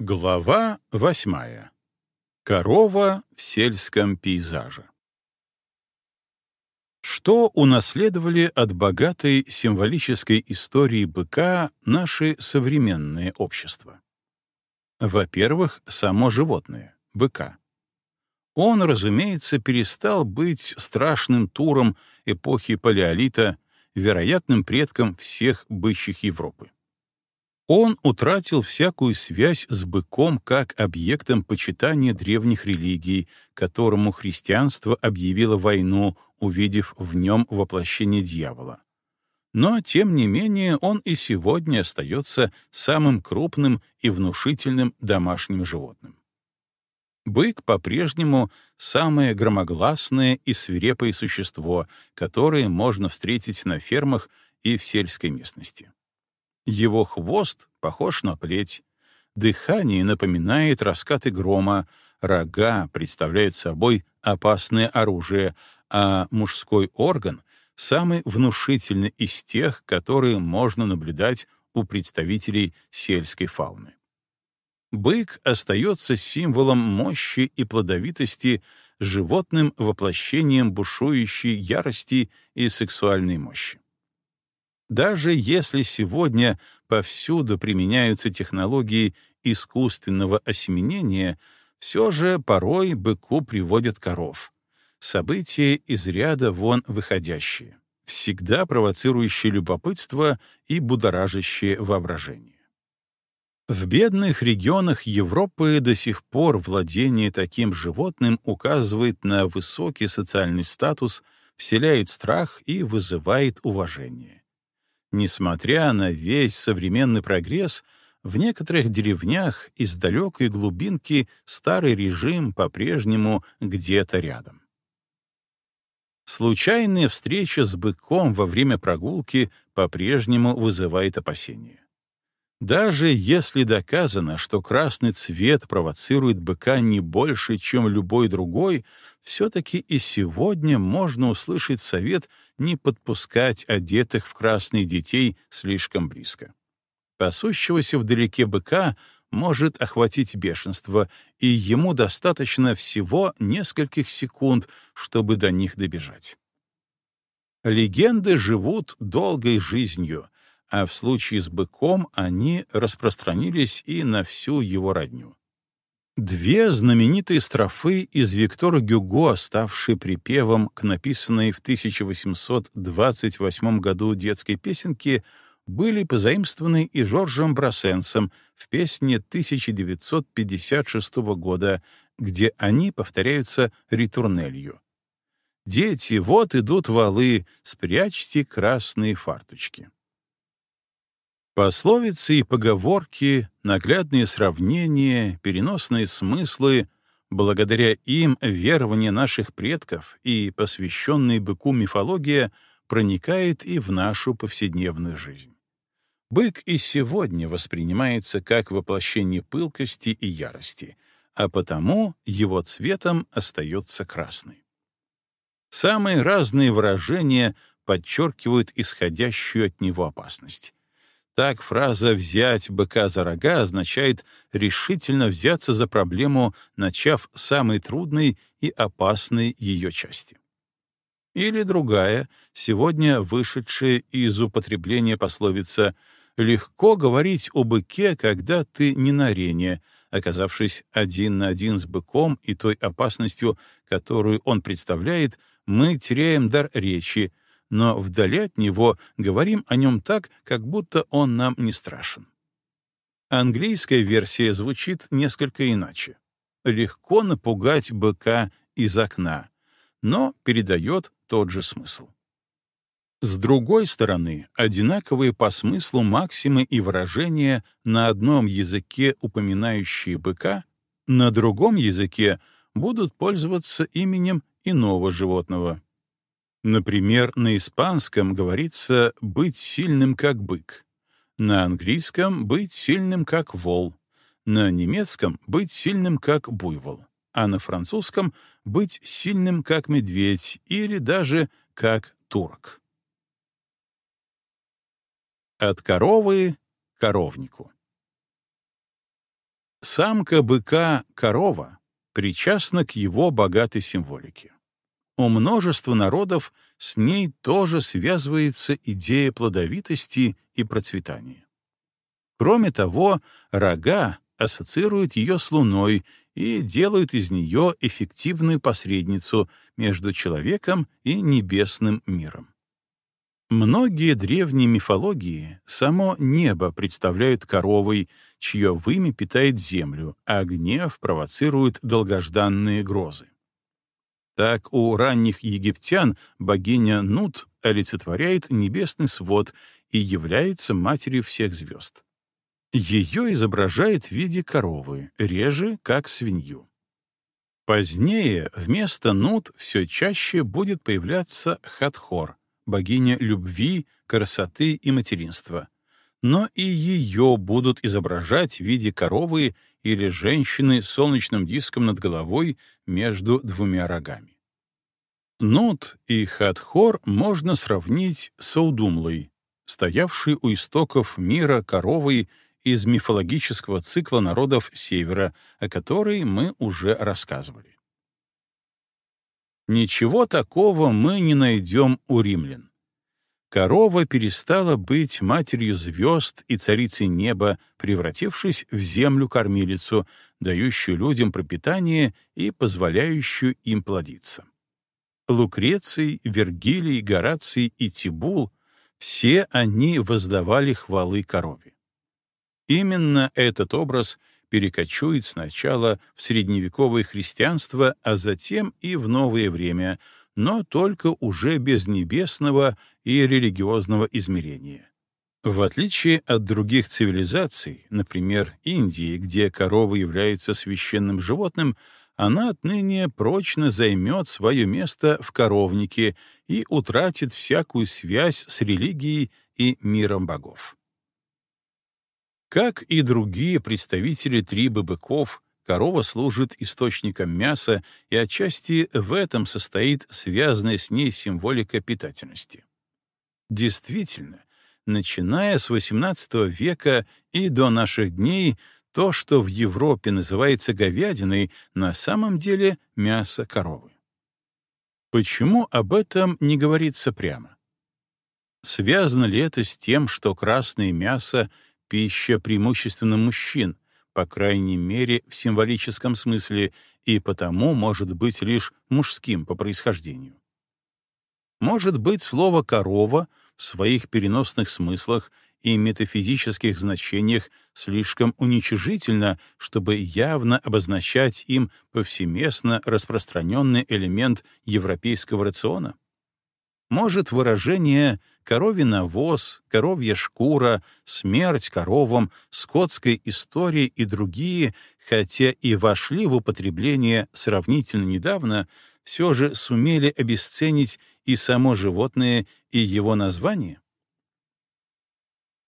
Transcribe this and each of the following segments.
Глава восьмая. Корова в сельском пейзаже. Что унаследовали от богатой символической истории быка наши современные общества? Во-первых, само животное — быка. Он, разумеется, перестал быть страшным туром эпохи Палеолита, вероятным предком всех бычьих Европы. Он утратил всякую связь с быком как объектом почитания древних религий, которому христианство объявило войну, увидев в нем воплощение дьявола. Но, тем не менее, он и сегодня остается самым крупным и внушительным домашним животным. Бык по-прежнему самое громогласное и свирепое существо, которое можно встретить на фермах и в сельской местности. Его хвост похож на плеть, дыхание напоминает раскаты грома, рога представляют собой опасное оружие, а мужской орган — самый внушительный из тех, которые можно наблюдать у представителей сельской фауны. Бык остается символом мощи и плодовитости, животным воплощением бушующей ярости и сексуальной мощи. Даже если сегодня повсюду применяются технологии искусственного осеменения, все же порой быку приводят коров. События из ряда вон выходящие, всегда провоцирующие любопытство и будоражащие воображение. В бедных регионах Европы до сих пор владение таким животным указывает на высокий социальный статус, вселяет страх и вызывает уважение. Несмотря на весь современный прогресс, в некоторых деревнях из далекой глубинки старый режим по-прежнему где-то рядом. Случайная встреча с быком во время прогулки по-прежнему вызывает опасения. Даже если доказано, что красный цвет провоцирует быка не больше, чем любой другой, все-таки и сегодня можно услышать совет не подпускать одетых в красные детей слишком близко. Пасущегося вдалеке быка может охватить бешенство, и ему достаточно всего нескольких секунд, чтобы до них добежать. Легенды живут долгой жизнью — а в случае с быком они распространились и на всю его родню. Две знаменитые строфы из Виктора Гюго, ставшие припевом к написанной в 1828 году детской песенке, были позаимствованы и Жоржем Брассенсом в песне 1956 года, где они повторяются ритурнелью. «Дети, вот идут валы, спрячьте красные фарточки». Пословицы и поговорки, наглядные сравнения, переносные смыслы — благодаря им верование наших предков и посвященная быку мифология проникает и в нашу повседневную жизнь. Бык и сегодня воспринимается как воплощение пылкости и ярости, а потому его цветом остается красный. Самые разные выражения подчеркивают исходящую от него опасность. Так фраза «взять быка за рога» означает решительно взяться за проблему, начав самой трудной и опасной ее части. Или другая, сегодня вышедшая из употребления пословица «легко говорить о быке, когда ты не на арене», оказавшись один на один с быком и той опасностью, которую он представляет, мы теряем дар речи, но вдали от него говорим о нем так, как будто он нам не страшен. Английская версия звучит несколько иначе. Легко напугать быка из окна, но передает тот же смысл. С другой стороны, одинаковые по смыслу максимы и выражения на одном языке, упоминающие быка, на другом языке будут пользоваться именем иного животного. Например, на испанском говорится «быть сильным как бык», на английском «быть сильным как вол», на немецком «быть сильным как буйвол», а на французском «быть сильным как медведь» или даже как турок. От коровы коровнику. Самка быка — корова, причастна к его богатой символике. У множества народов с ней тоже связывается идея плодовитости и процветания. Кроме того, рога ассоциируют ее с Луной и делают из нее эффективную посредницу между человеком и небесным миром. Многие древние мифологии само небо представляют коровой, чье вымя питает землю, а гнев провоцирует долгожданные грозы. Так у ранних египтян богиня Нут олицетворяет небесный свод и является матерью всех звезд. Ее изображает в виде коровы, реже — как свинью. Позднее вместо Нут все чаще будет появляться Хатхор, богиня любви, красоты и материнства. Но и ее будут изображать в виде коровы или женщины с солнечным диском над головой между двумя рогами. Нут и Хатхор можно сравнить с Аудумлой, стоявшей у истоков мира коровой из мифологического цикла народов Севера, о которой мы уже рассказывали. Ничего такого мы не найдем у римлян. Корова перестала быть матерью звезд и царицей неба, превратившись в землю-кормилицу, дающую людям пропитание и позволяющую им плодиться. Лукреций, Вергилий, Гораций и Тибул — все они воздавали хвалы корове. Именно этот образ перекочует сначала в средневековое христианство, а затем и в новое время, но только уже без небесного и религиозного измерения. В отличие от других цивилизаций, например, Индии, где корова является священным животным, она отныне прочно займет свое место в коровнике и утратит всякую связь с религией и миром богов. Как и другие представители трибы быков, корова служит источником мяса, и отчасти в этом состоит связанная с ней символика питательности. Действительно, начиная с XVIII века и до наших дней, то, что в Европе называется говядиной, на самом деле мясо коровы. Почему об этом не говорится прямо? Связано ли это с тем, что красное мясо пища преимущественно мужчин, по крайней мере в символическом смысле, и потому может быть лишь мужским по происхождению. Может быть, слово «корова» в своих переносных смыслах и метафизических значениях слишком уничижительно, чтобы явно обозначать им повсеместно распространенный элемент европейского рациона? Может, выражение «коровий навоз», «коровья шкура», «смерть коровам», «скотская история» и другие, хотя и вошли в употребление сравнительно недавно, все же сумели обесценить и само животное, и его название?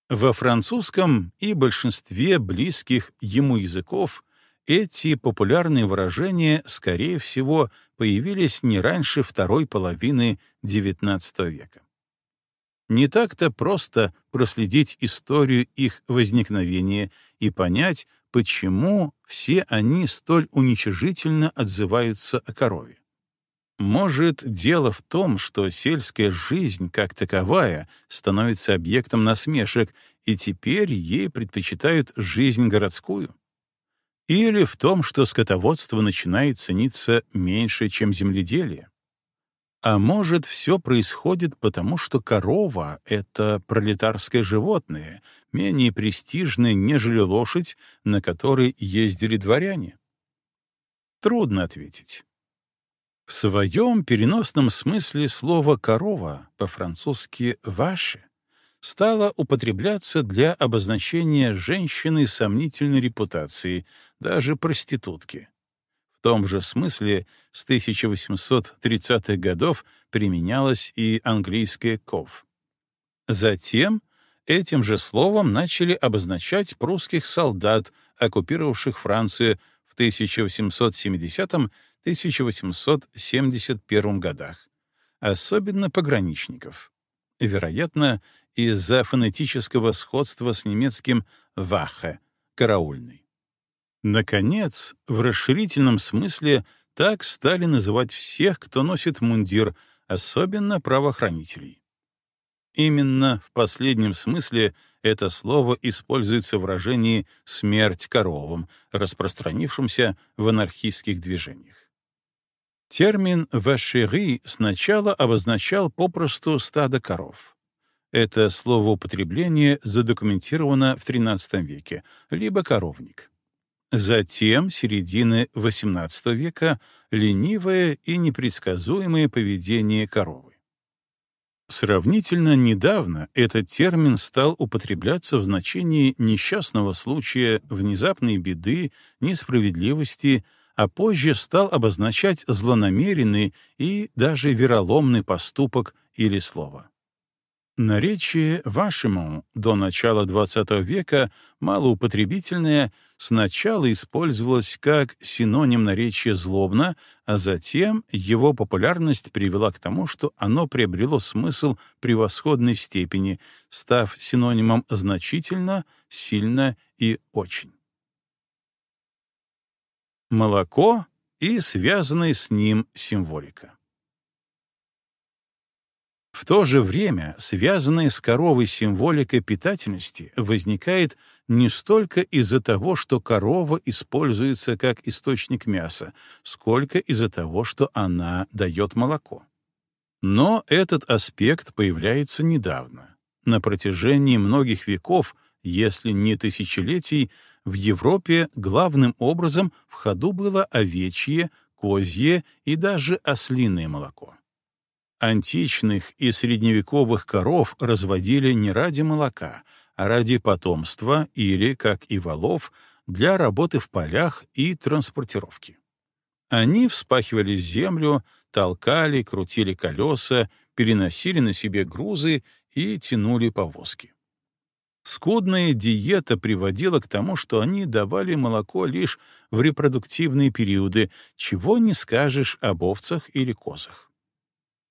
Во французском и большинстве близких ему языков эти популярные выражения, скорее всего, появились не раньше второй половины XIX века. Не так-то просто проследить историю их возникновения и понять, почему все они столь уничижительно отзываются о корове. Может, дело в том, что сельская жизнь как таковая становится объектом насмешек, и теперь ей предпочитают жизнь городскую? Или в том, что скотоводство начинает цениться меньше, чем земледелие. А может, все происходит потому, что корова — это пролетарское животное, менее престижное, нежели лошадь, на которой ездили дворяне? Трудно ответить. В своем переносном смысле слово «корова» по-французски «ваше» стало употребляться для обозначения женщины сомнительной репутации, даже проститутки. В том же смысле с 1830-х годов применялось и английское «ков». Затем этим же словом начали обозначать прусских солдат, оккупировавших Францию в 1870-1871 годах, особенно пограничников. Вероятно, из-за фонетического сходства с немецким «вахе» — «караульный». Наконец, в расширительном смысле так стали называть всех, кто носит мундир, особенно правоохранителей. Именно в последнем смысле это слово используется в выражении «смерть коровам», распространившемся в анархистских движениях. Термин «вашери» сначала обозначал попросту стадо коров. Это словоупотребление задокументировано в XIII веке, либо коровник. Затем, середины XVIII века, ленивое и непредсказуемое поведение коровы. Сравнительно недавно этот термин стал употребляться в значении несчастного случая, внезапной беды, несправедливости, а позже стал обозначать злонамеренный и даже вероломный поступок или слово. Наречие вашему до начала XX века, малоупотребительное, сначала использовалось как синоним наречия «злобно», а затем его популярность привела к тому, что оно приобрело смысл превосходной степени, став синонимом «значительно», «сильно» и «очень». Молоко и связанная с ним символика. В то же время связанная с коровой символика питательности возникает не столько из-за того, что корова используется как источник мяса, сколько из-за того, что она дает молоко. Но этот аспект появляется недавно. На протяжении многих веков, если не тысячелетий, в Европе главным образом в ходу было овечье, козье и даже ослиное молоко. Античных и средневековых коров разводили не ради молока, а ради потомства или, как и волов, для работы в полях и транспортировки. Они вспахивали землю, толкали, крутили колеса, переносили на себе грузы и тянули повозки. Скудная диета приводила к тому, что они давали молоко лишь в репродуктивные периоды, чего не скажешь об овцах или козах.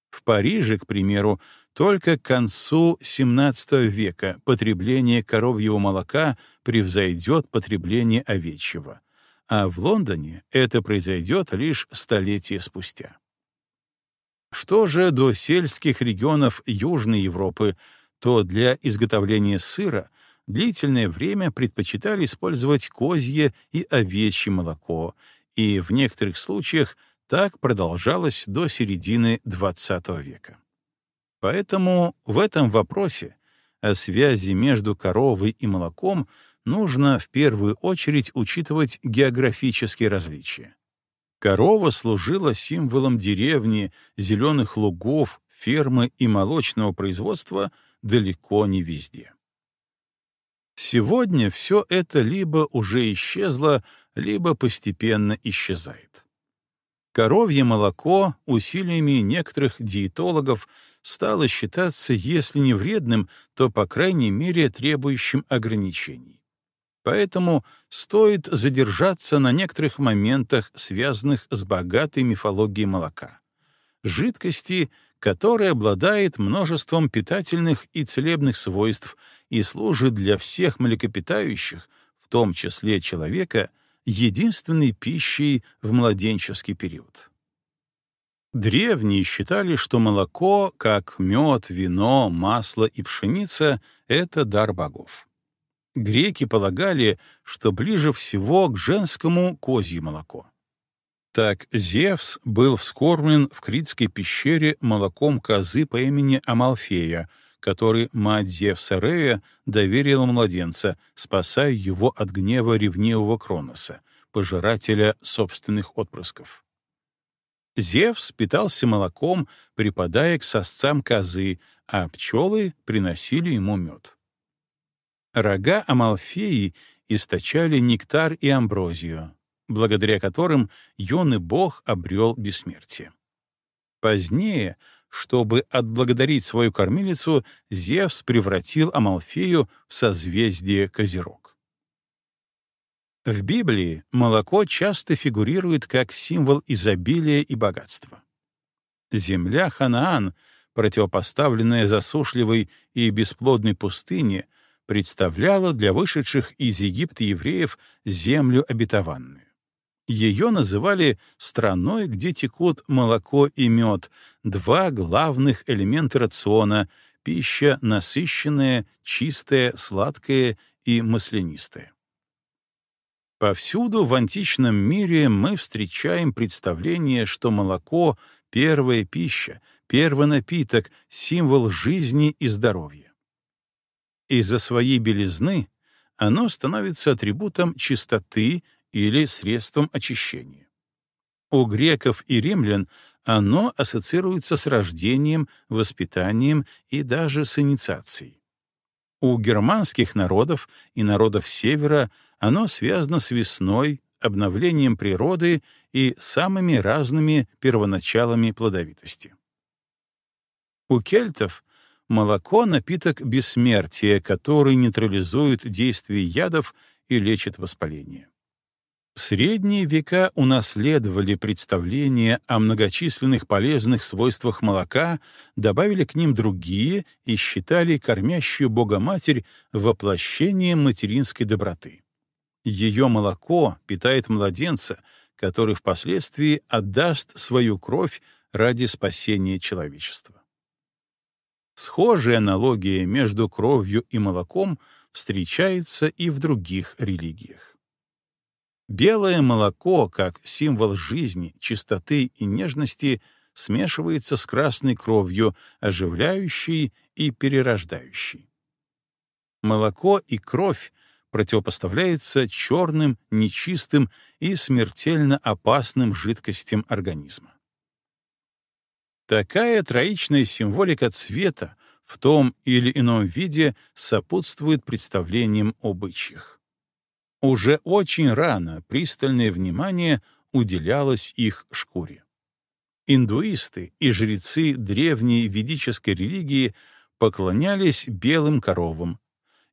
В Париже, к примеру, только к концу XVII века потребление коровьего молока превзойдет потребление овечьего, а в Лондоне это произойдет лишь столетия спустя. Что же до сельских регионов Южной Европы, то для изготовления сыра длительное время предпочитали использовать козье и овечье молоко, и в некоторых случаях так продолжалось до середины XX века. Поэтому в этом вопросе о связи между коровой и молоком нужно в первую очередь учитывать географические различия. Корова служила символом деревни, зеленых лугов, фермы и молочного производства далеко не везде. Сегодня все это либо уже исчезло, либо постепенно исчезает. Коровье молоко усилиями некоторых диетологов стало считаться, если не вредным, то, по крайней мере, требующим ограничений. Поэтому стоит задержаться на некоторых моментах, связанных с богатой мифологией молока. Жидкости, которая обладает множеством питательных и целебных свойств и служит для всех млекопитающих, в том числе человека, единственной пищей в младенческий период. Древние считали, что молоко, как мед, вино, масло и пшеница — это дар богов. Греки полагали, что ближе всего к женскому козье молоко. Так Зевс был вскормлен в Критской пещере молоком козы по имени Амалфея, который мать Зевса Рея доверила младенца, спасая его от гнева ревнивого Кроноса, пожирателя собственных отпрысков. Зевс питался молоком, припадая к сосцам козы, а пчелы приносили ему мед. Рога Амалфеи источали нектар и амброзию, благодаря которым юный бог обрел бессмертие. Позднее чтобы отблагодарить свою кормилицу, Зевс превратил Амалфею в созвездие Козерог. В Библии молоко часто фигурирует как символ изобилия и богатства. Земля Ханаан, противопоставленная засушливой и бесплодной пустыне, представляла для вышедших из Египта евреев землю обетованную. Ее называли страной, где текут молоко и мед, два главных элемента рациона — пища насыщенная, чистая, сладкая и маслянистая. Повсюду в античном мире мы встречаем представление, что молоко — первая пища, первый напиток, символ жизни и здоровья. Из-за своей белизны оно становится атрибутом чистоты или средством очищения. У греков и римлян оно ассоциируется с рождением, воспитанием и даже с инициацией. У германских народов и народов Севера оно связано с весной, обновлением природы и самыми разными первоначалами плодовитости. У кельтов молоко — напиток бессмертия, который нейтрализует действие ядов и лечит воспаление. Средние века унаследовали представление о многочисленных полезных свойствах молока, добавили к ним другие и считали кормящую Богоматерь воплощением материнской доброты. Ее молоко питает младенца, который впоследствии отдаст свою кровь ради спасения человечества. Схожая аналогия между кровью и молоком встречается и в других религиях. Белое молоко, как символ жизни, чистоты и нежности, смешивается с красной кровью, оживляющей и перерождающей. Молоко и кровь противопоставляются черным, нечистым и смертельно опасным жидкостям организма. Такая троичная символика цвета в том или ином виде сопутствует представлениям о бычьих уже очень рано пристальное внимание уделялось их шкуре. Индуисты и жрецы древней ведической религии поклонялись белым коровам.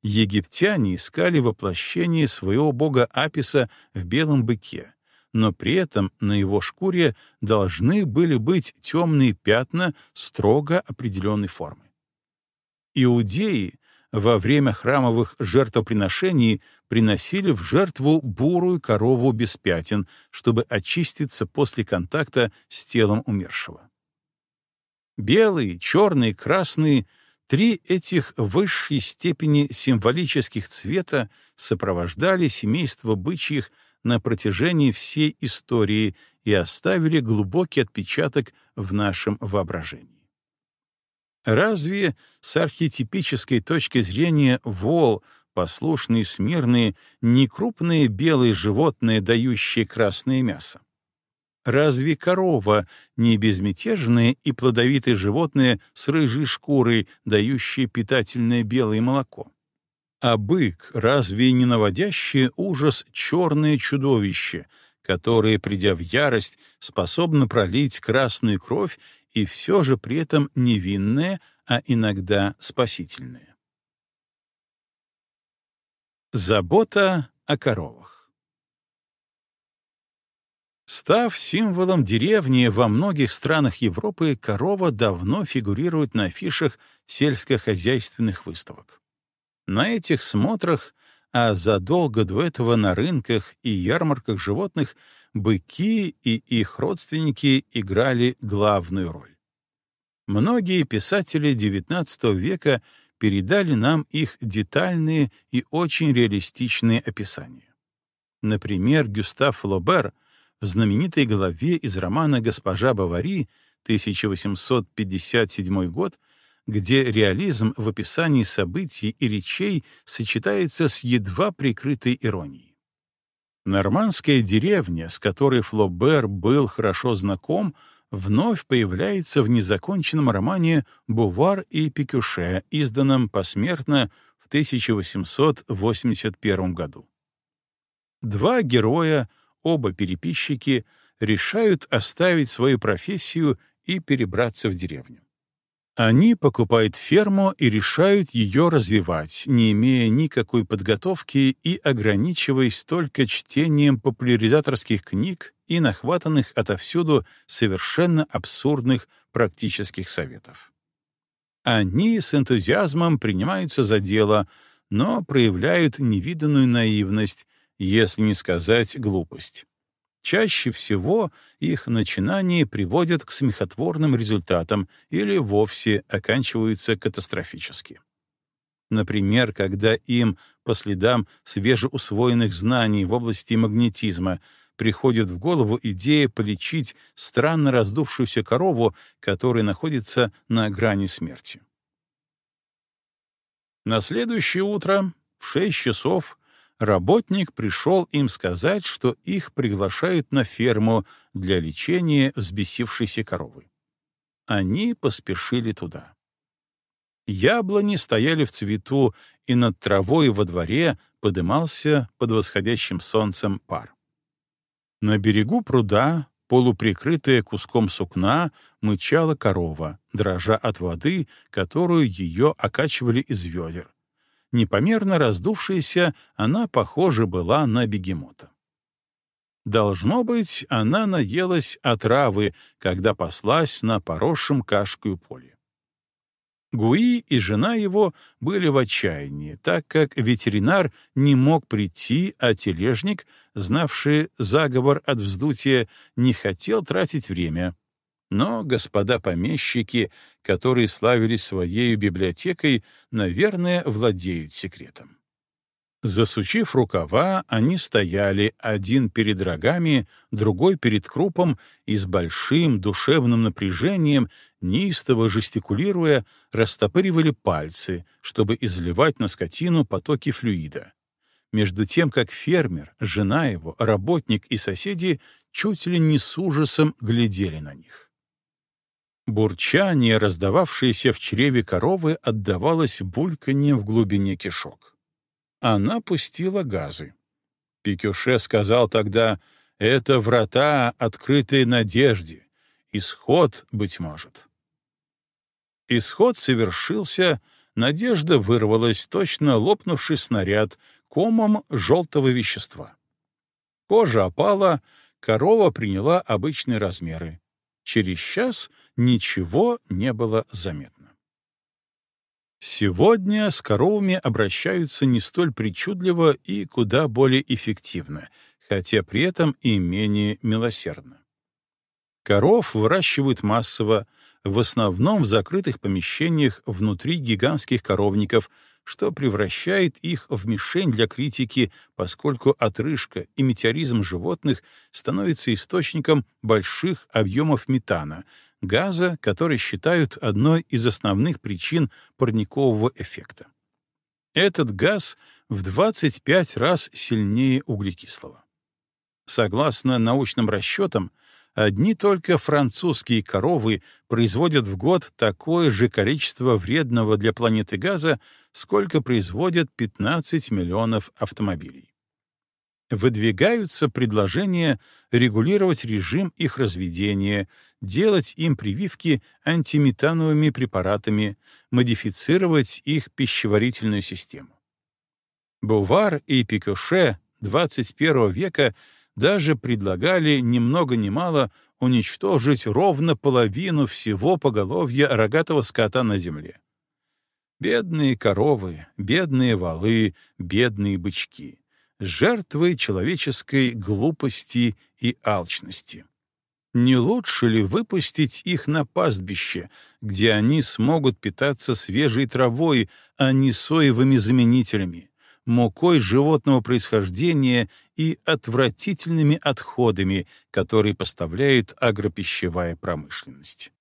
Египтяне искали воплощение своего бога Аписа в белом быке, но при этом на его шкуре должны были быть темные пятна строго определенной формы. Иудеи во время храмовых жертвоприношений приносили в жертву бурую корову без пятен, чтобы очиститься после контакта с телом умершего. Белые, черные, красные — три этих высшей степени символических цвета сопровождали семейство бычьих на протяжении всей истории и оставили глубокий отпечаток в нашем воображении. Разве с архетипической точки зрения вол, послушные, смирные, не крупные белые животные, дающие красное мясо? Разве корова не безмятежное и плодовитое животное с рыжей шкурой, дающее питательное белое молоко? А бык разве не наводящее ужас черное чудовище, которое, придя в ярость, способно пролить красную кровь и все же при этом невинное, а иногда спасительное. Забота о коровах Став символом деревни во многих странах Европы, корова давно фигурирует на афишах сельскохозяйственных выставок. На этих смотрах, а задолго до этого на рынках и ярмарках животных быки и их родственники играли главную роль. Многие писатели XIX века передали нам их детальные и очень реалистичные описания. Например, Гюстав Лобер в знаменитой главе из романа «Госпожа Бавари» 1857 год, где реализм в описании событий и речей сочетается с едва прикрытой иронией. Нормандская деревня, с которой Флобер был хорошо знаком, вновь появляется в незаконченном романе «Бувар и Пикюше», изданном посмертно в 1881 году. Два героя, оба переписчики, решают оставить свою профессию и перебраться в деревню. Они покупают ферму и решают ее развивать, не имея никакой подготовки и ограничиваясь только чтением популяризаторских книг и нахватанных отовсюду совершенно абсурдных практических советов. Они с энтузиазмом принимаются за дело, но проявляют невиданную наивность, если не сказать глупость. Чаще всего их начинания приводят к смехотворным результатам или вовсе оканчиваются катастрофически. Например, когда им, по следам свежеусвоенных знаний в области магнетизма, приходит в голову идея полечить странно раздувшуюся корову, которая находится на грани смерти. На следующее утро в шесть часов работник пришел им сказать, что их приглашают на ферму для лечения взбесившейся коровы. Они поспешили туда. Яблони стояли в цвету, и над травой во дворе подымался под восходящим солнцем пар. На берегу пруда, полуприкрытая куском сукна, мычала корова, дрожа от воды, которую ее окачивали из ведер непомерно раздувшаяся, она, похоже, была на бегемота. Должно быть, она наелась отравы, когда паслась на поросшем кашкою поле. Гуи и жена его были в отчаянии, так как ветеринар не мог прийти, а тележник, знавший заговор от вздутия, не хотел тратить время — но господа помещики, которые славились своей библиотекой, наверное, владеют секретом. Засучив рукава, они стояли один перед рогами, другой перед крупом и с большим душевным напряжением, неистово жестикулируя, растопыривали пальцы, чтобы изливать на скотину потоки флюида. Между тем, как фермер, жена его, работник и соседи чуть ли не с ужасом глядели на них. Бурчание, раздававшееся в чреве коровы, отдавалось бульканьем в глубине кишок. Она пустила газы. Пикюше сказал тогда, «Это врата, открытые надежде. Исход, быть может». Исход совершился, надежда вырвалась, точно лопнувший снаряд, комом желтого вещества. Кожа опала, корова приняла обычные размеры. Через час ничего не было заметно. Сегодня с коровами обращаются не столь причудливо и куда более эффективно, хотя при этом и менее милосердно. Коров выращивают массово, в основном в закрытых помещениях внутри гигантских коровников, что превращает их в мишень для критики, поскольку отрыжка и метеоризм животных становится источником больших объемов метана, газа, который считают одной из основных причин парникового эффекта. Этот газ в 25 раз сильнее углекислого. Согласно научным расчетам, Одни только французские коровы производят в год такое же количество вредного для планеты газа, сколько производят 15 миллионов автомобилей. Выдвигаются предложения регулировать режим их разведения, делать им прививки антиметановыми препаратами, модифицировать их пищеварительную систему. Бувар и Пикюше 21 века даже предлагали ни много ни мало уничтожить ровно половину всего поголовья рогатого скота на земле. Бедные коровы, бедные валы, бедные бычки, жертвы человеческой глупости и алчности. Не лучше ли выпустить их на пастбище, где они смогут питаться свежей травой, а не соевыми заменителями, мукой животного происхождения и отвратительными отходами, которые поставляет агропищевая промышленность.